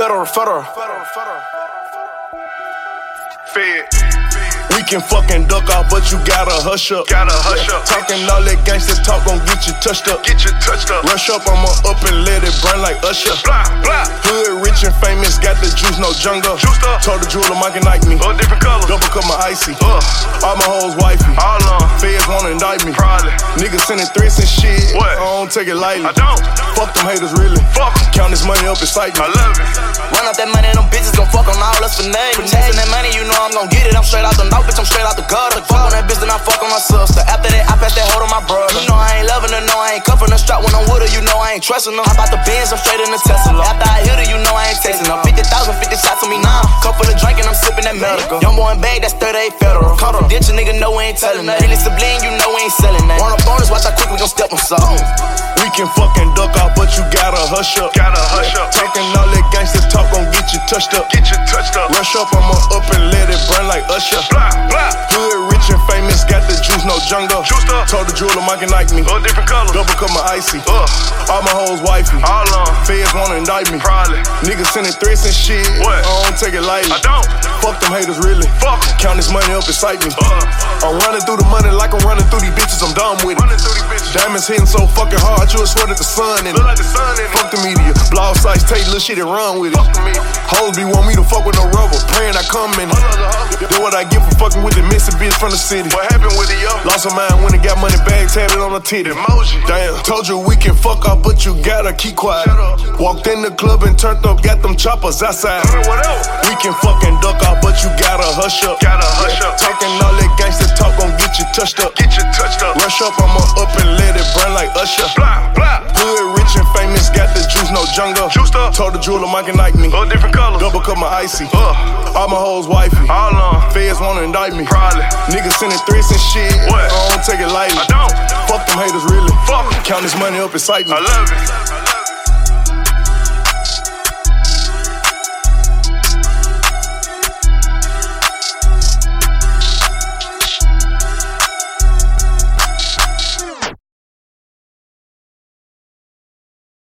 Federal, federal. Fed. We can fucking duck off, but you gotta hush up. Gotta hush up. Talking all that gangster talk gon' get you touched up. Get you touched up. Rush up, I'ma up and let it burn like Usher. Blah, blah. Hood, rich and famous, got the juice, no jungle. Juiced up. Told the jeweler, Mike and Nike me. All different colors. Double cut my icy. Uh, All my hoes wifey. all on. Feds wanna indict me. Probably. Niggas sending threats and shit. What? I don't take it lightly. I don't. Fuck them haters, really. Fuck 'em. Count this money up, excite me. I love it. Run up that money, and them bitches gon' fuck on all us for names. Chasing that money, you know I'm gon' get it. I'm straight out the north, bitch, I'm straight out the gutter. Fuck on that bitch, then I fuck on my sister. After that, I pass that hold on my brother. You know I ain't loving her, no, I ain't cuffing her. Strap when I'm with her, you know I ain't trusting her. Hop out the Benz, I'm straight in the Tesla. After I hit her, bag, that's 38 federal. Ditch a nigga, know we ain't telling that. Really sublime, you know we ain't selling that. Want a bonus, watch how quick we gon' step on something. We can fucking duck out, but you gotta hush up. Gotta hush up. Talking all that gangster talk gon' get you touched up. Get you touched up. Rush up, I'ma up and let it burn like Usher. Blah, blah. Hood, rich and famous, got the juice, no jungle. Juiced up. Told the jeweler, Mike and Nike me. All different colors. Double cut my icy. Uh, All my hoes wifey. all on. Feds wanna indict me. Probably. Niggas sending threats and shit. What? I don't take it lightly. I don't. Fuck them haters, really. Fuck. Count this money up, excite me. Uh, I'm running through the money like I'm running through these bitches. I'm done with it. running through these bitches. Diamonds hitting so fucking hard, you swear that the sun in it. Like the sun in it. Fuck the media. Blog sites take little shit and run with it. Hoes be want me to fuck with no rubber. Praying I come in it. Then what I get for fucking with the missing bitch from the city. What happened with the yo? Lost her mind when it got money bags tatted on her titty. Emoji. Damn, told you we can fuck off, but you gotta keep quiet. Walked in the club and turned up, got them choppers outside. We can fucking duck off, but you gotta hush up. Gotta hush up. Talking all that gangster talk gon' get you touched up. Get you touched up. Rush up, I'ma up and let it burn like Usher. Blah, blah. Hood, rich and famous, got the juice, no jungle. Juiced up. Told the jeweler, Mike and Nike me. All different colors. Double cut my icy. Uh, All my hoes wifey. all on. Feds wanna indict me. Probably. Niggas sending threats and shit. What? I don't take it lightly. I don't. Fuck them haters, really. Fuck. Count this money up, excite me. I love it.